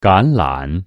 橄榄。